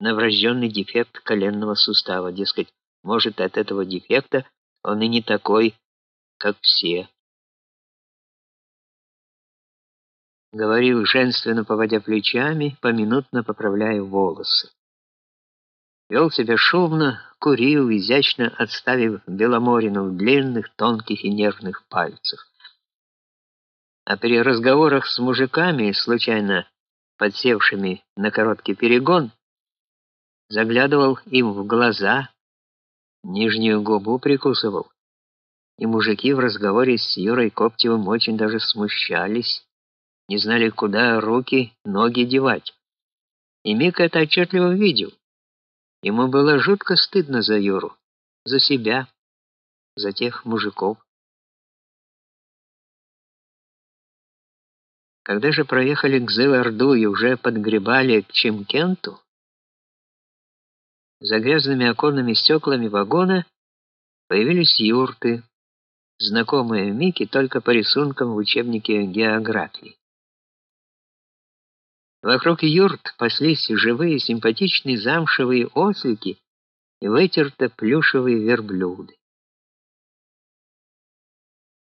на врожденный дефект коленного сустава, дескать, может, от этого дефекта он и не такой, как все. Говорил женственно, поводя плечами, поминутно поправляя волосы. Вел себя шумно, курил, изящно отставив Беломорину в длинных, тонких и нервных пальцах. А при разговорах с мужиками, случайно подсевшими на короткий перегон, заглядывал им в глаза, нижнюю губу прикусывал. И мужики в разговоре с Юрой Коптевым очень даже смущались, не знали, куда руки, ноги девать. И Мика это отчетливо видел. Ему было жутко стыдно за Юру, за себя, за тех мужиков. Когда же проехали к Зеларду и уже подгребали к Чемкенту, за грязными оконными стеклами вагона появились юрты, знакомые Мике только по рисункам в учебнике географии. Вокруг юрт паслись живые, симпатичные замшевые ослики и вытерто плюшевые верблюды.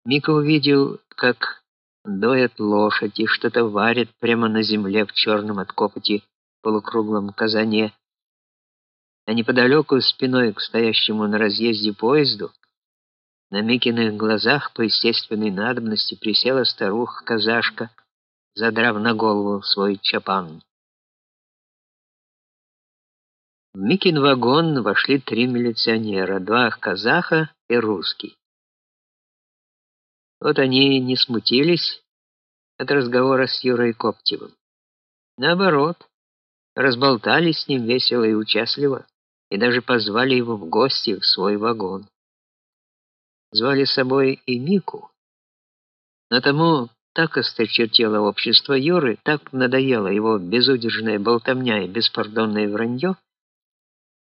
Мика увидел, как доят лошадь и что-то варят прямо на земле в черном от копоти полукруглом казане, а неподалеку спиной к стоящему на разъезде поезду на Микиных глазах по естественной надобности присела старуха-казашка, задрав на голову свой чапан. В Микин вагон вошли три милиционера, два казаха и русский. Вот они не смутились от разговора с Юрой Коптевым. Наоборот, разболтали с ним весело и участливо, и даже позвали его в гости в свой вагон. Звали с собой и Мику, но тому так осточертело общество Юры, так надоело его безудержная болтовня и беспардонное вранье,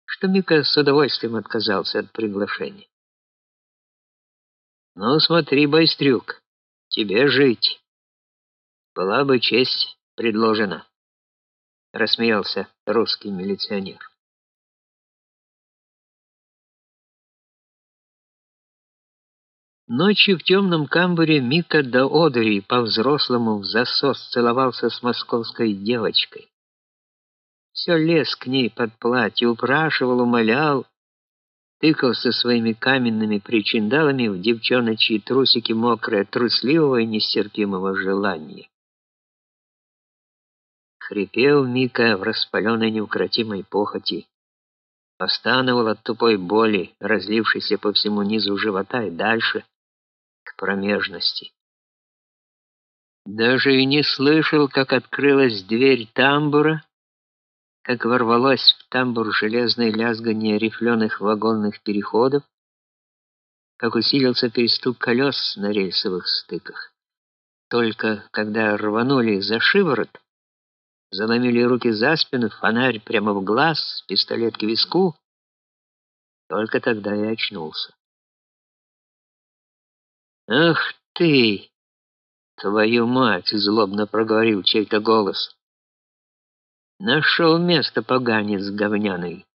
что Мика с удовольствием отказался от приглашения. «Ну, смотри, Байстрюк, тебе жить. Была бы честь предложена», — рассмеялся русский милиционер. Ночью в темном камбуре Мика до одури по-взрослому в засос целовался с московской девочкой. Все лез к ней под платье, упрашивал, умолял, тыкался своими каменными причиндалами в девчоночьи трусики мокрые, трусливого и нестерпимого желания. Хрипел Мика в распаленной неукротимой похоти, постановал от тупой боли, разлившейся по всему низу живота и дальше, промежности. Даже и не слышал, как открылась дверь тамбура, как ворвалось в тамбур железное лязганье рифленых вагонных переходов, как усилился перестук колес на рельсовых стыках. Только когда рванули за шиворот, заломили руки за спину, фонарь прямо в глаз, пистолет к виску, только тогда я очнулся. «Ах ты! Твою мать!» — злобно проговорил чей-то голос. «Нашел место, поганец говняный.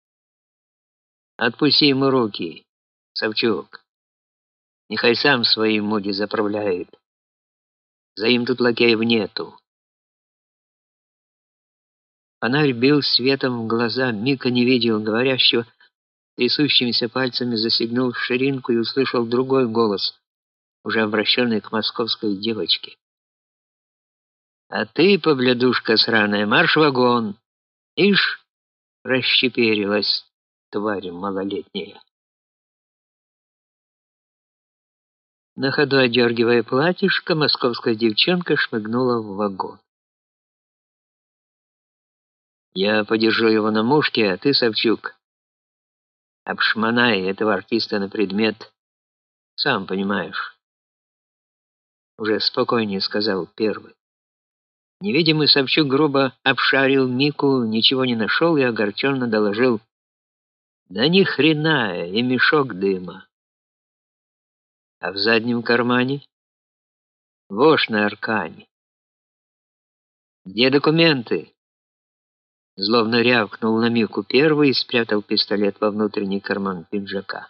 Отпусти ему руки, Савчук. Нехай сам свои муди заправляет. За им тут лакеев нету». Фонарь бил светом в глаза, Мика не видел говорящего, трясущимися пальцами засигнул в ширинку и услышал другой голос — уже обращенный к московской девочке. А ты, поблядушка сраная, марш вагон. Ишь, расщеперилась тварь малолетняя. На ходу одергивая платьишко, московская девчонка шмыгнула в вагон. Я подержу его на мушке, а ты, Савчук, обшмонай этого артиста на предмет, сам понимаешь уже спокойнее сказал первый. Невидимый Савчук грубо обшарил Мику, ничего не нашел и огорченно доложил: "Да ни хрена, и мешок дыма. А в заднем кармане вошь на. Где документы?" Зловно рявкнул на Мику первый и спрятал пистолет во внутренний карман пиджака.